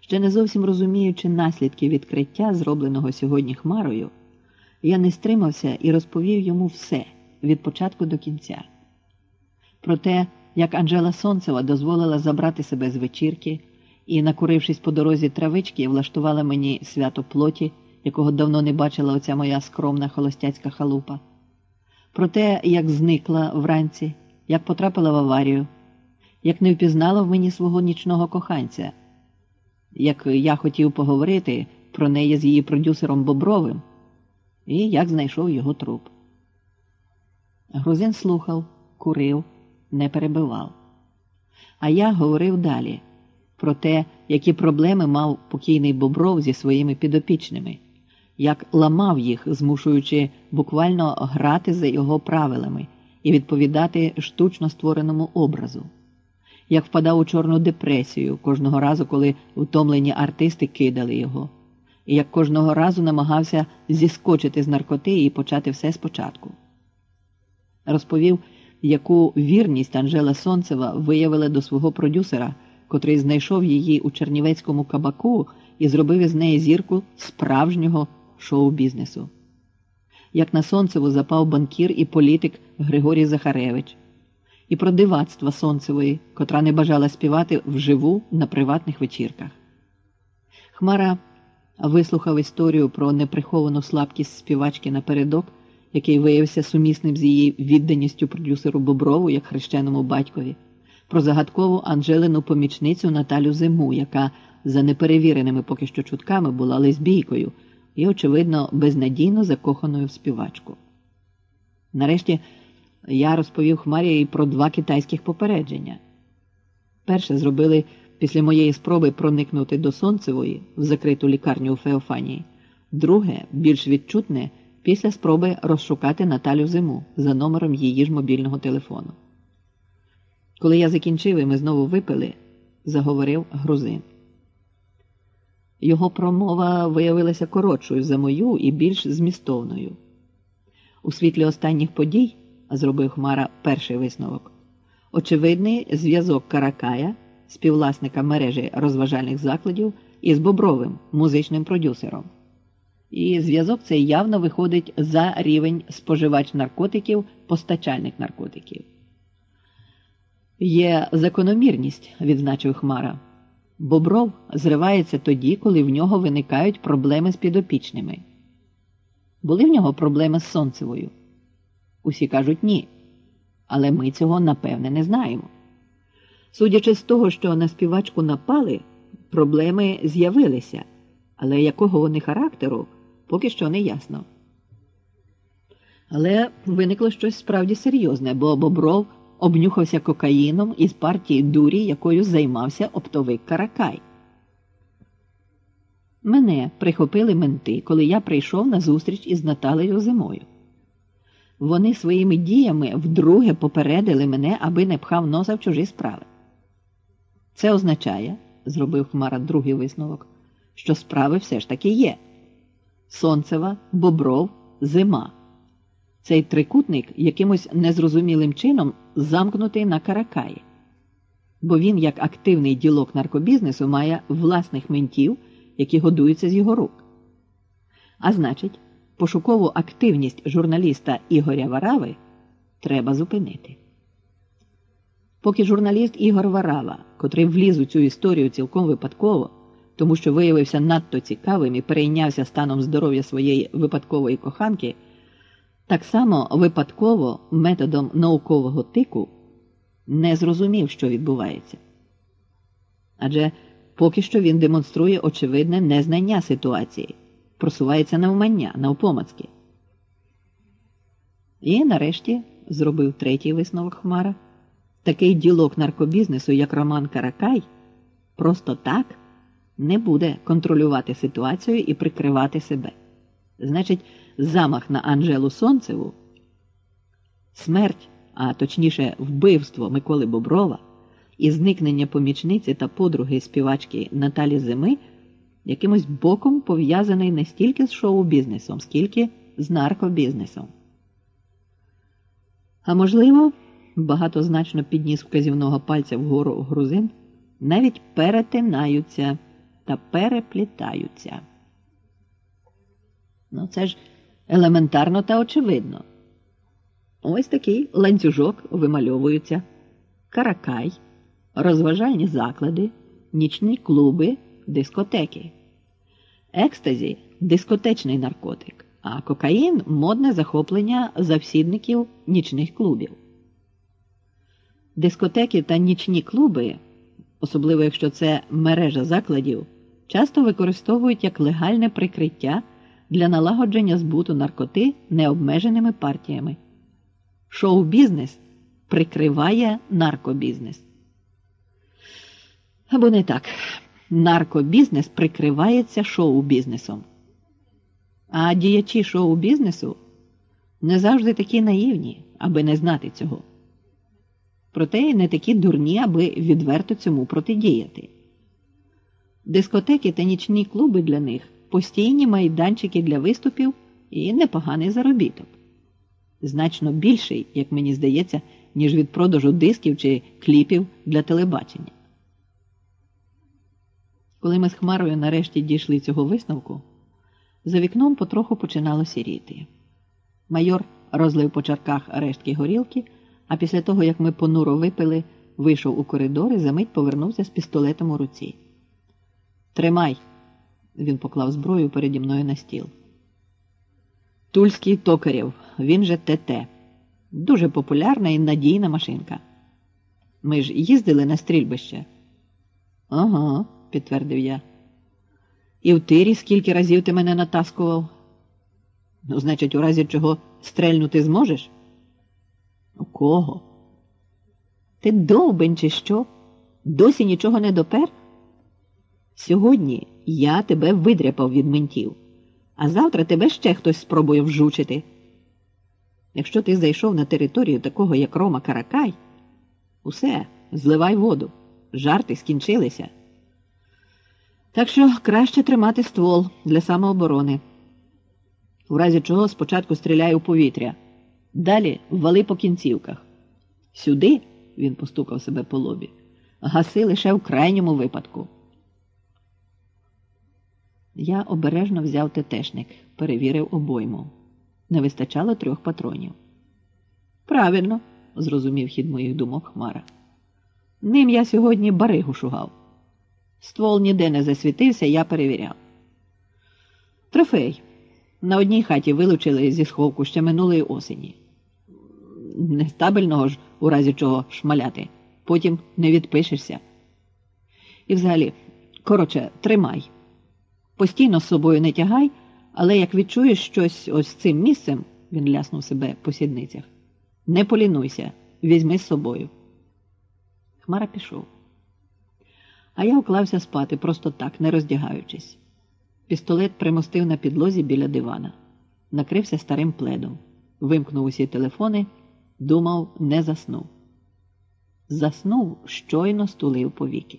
Ще не зовсім розуміючи наслідки відкриття, зробленого сьогодні Хмарою, я не стримався і розповів йому все від початку до кінця. Про те, як Анжела Сонцева дозволила забрати себе з вечірки і, накурившись по дорозі травички, влаштувала мені свято плоті, якого давно не бачила оця моя скромна холостяцька халупа, про те, як зникла вранці, як потрапила в аварію, як не впізнала в мені свого нічного коханця, як я хотів поговорити про неї з її продюсером Бобровим, і як знайшов його труп. Грузин слухав, курив, не перебивав. А я говорив далі про те, які проблеми мав покійний Бобров зі своїми підопічними, як ламав їх, змушуючи буквально грати за його правилами і відповідати штучно створеному образу, як впадав у чорну депресію кожного разу, коли втомлені артисти кидали його, і як кожного разу намагався зіскочити з наркоти і почати все спочатку. Розповів, яку вірність Анжела Сонцева виявила до свого продюсера, котрий знайшов її у чернівецькому кабаку і зробив із неї зірку справжнього шоу-бізнесу. Як на Сонцеву запав банкір і політик Григорій Захаревич, і про дивацтва Сонцевої, котра не бажала співати вживу на приватних вечірках. Хмара вислухав історію про неприховану слабкість співачки напередок який виявився сумісним з її відданістю продюсеру Боброву як хрещеному батькові, про загадкову Анжелину помічницю Наталю Зиму, яка за неперевіреними поки що чутками була лесбійкою і, очевидно, безнадійно закоханою в співачку. Нарешті я розповів Хмарі про два китайських попередження. Перше зробили після моєї спроби проникнути до Сонцевої в закриту лікарню у Феофанії, друге, більш відчутне після спроби розшукати Наталю Зиму за номером її ж мобільного телефону. Коли я закінчив і ми знову випили, заговорив грузин. Його промова виявилася коротшою за мою і більш змістовною. У світлі останніх подій, зробив Хмара перший висновок, очевидний зв'язок Каракая, співвласника мережі розважальних закладів, із Бобровим, музичним продюсером і зв'язок цей явно виходить за рівень споживач наркотиків, постачальник наркотиків. Є закономірність, відзначив Хмара. Бобров зривається тоді, коли в нього виникають проблеми з підопічними. Були в нього проблеми з Сонцевою? Усі кажуть ні. Але ми цього напевне не знаємо. Судячи з того, що на співачку напали, проблеми з'явилися, але якого вони характеру поки що не ясно. Але виникло щось справді серйозне, бо Бобров обнюхався кокаїном із партії дурі, якою займався оптовик Каракай. Мене прихопили менти, коли я прийшов на зустріч із Наталею зимою. Вони своїми діями вдруге попередили мене, аби не пхав носа в чужі справи. Це означає, зробив Хмара другий висновок, що справи все ж таки є. Сонцева, Бобров, Зима. Цей трикутник якимось незрозумілим чином замкнутий на Каракаї, бо він, як активний ділок наркобізнесу, має власних ментів, які годуються з його рук. А значить, пошукову активність журналіста Ігоря Варави треба зупинити. Поки журналіст Ігор Варава, котрий вліз у цю історію цілком випадково тому що виявився надто цікавим і перейнявся станом здоров'я своєї випадкової коханки, так само випадково методом наукового тику не зрозумів, що відбувається. Адже поки що він демонструє очевидне незнання ситуації, просувається навмання, навпомацьки. І нарешті зробив третій висновок Хмара такий ділок наркобізнесу, як Роман Каракай, просто так не буде контролювати ситуацію і прикривати себе. Значить, замах на Анжелу Сонцеву, смерть, а точніше, вбивство Миколи Боброва і зникнення помічниці та подруги співачки Наталі Зими якимось боком пов'язаний не стільки з шоу-бізнесом, скільки з наркобізнесом. А можливо, багатозначно підніс вказівного пальця вгору грузин, навіть перетинаються та переплітаються. Ну, це ж елементарно та очевидно. Ось такий ланцюжок вимальовується, каракай, розважальні заклади, нічні клуби, дискотеки. Екстазі дискотечний наркотик, а кокаїн модне захоплення завсідників нічних клубів. Дискотеки та нічні клуби, особливо якщо це мережа закладів, часто використовують як легальне прикриття для налагодження збуту наркоти необмеженими партіями. Шоу-бізнес прикриває наркобізнес. Або не так. Наркобізнес прикривається шоу-бізнесом. А діячі шоу-бізнесу не завжди такі наївні, аби не знати цього. Проте й не такі дурні, аби відверто цьому протидіяти. Дискотеки та нічні клуби для них постійні майданчики для виступів і непоганий заробіток. Значно більший, як мені здається, ніж від продажу дисків чи кліпів для телебачення. Коли ми з Хмарою нарешті дійшли цього висновку, за вікном потроху починало сіріти. Майор розлив по чарках рештки горілки, а після того, як ми понуро випили, вийшов у коридор і за мить повернувся з пістолетом у руці. Тримай, він поклав зброю переді мною на стіл. Тульський токарів, він же ТТ. Дуже популярна і надійна машинка. Ми ж їздили на стрільбище. Ага, підтвердив я. І в тирі скільки разів ти мене натаскував? Ну, значить, у разі чого стрельнути зможеш? У кого? Ти довбень, чи що? Досі нічого не допер? Сьогодні я тебе видряпав від ментів, а завтра тебе ще хтось спробує вжучити. Якщо ти зайшов на територію такого, як Рома Каракай, усе, зливай воду, жарти скінчилися. Так що краще тримати ствол для самооборони. У разі чого спочатку стріляй у повітря, далі вали по кінцівках. Сюди, він постукав себе по лобі, гаси лише в крайньому випадку. Я обережно взяв тетешник, перевірив обойму. Не вистачало трьох патронів. Правильно, зрозумів хід моїх думок Хмара. Ним я сьогодні баригу шугав. Ствол ніде не засвітився, я перевіряв. Трофей. На одній хаті вилучили зі сховку ще минулої осені. Нестабельного ж, у разі чого шмаляти, потім не відпишешся. І взагалі, коротше, тримай. Постійно з собою не тягай, але як відчуєш щось ось цим місцем, він ляснув себе по сідницях, не полінуйся, візьми з собою. Хмара пішов. А я уклався спати просто так, не роздягаючись. Пістолет примостив на підлозі біля дивана, накрився старим пледом, вимкнув усі телефони, думав, не заснув. Заснув, щойно стулив повіки.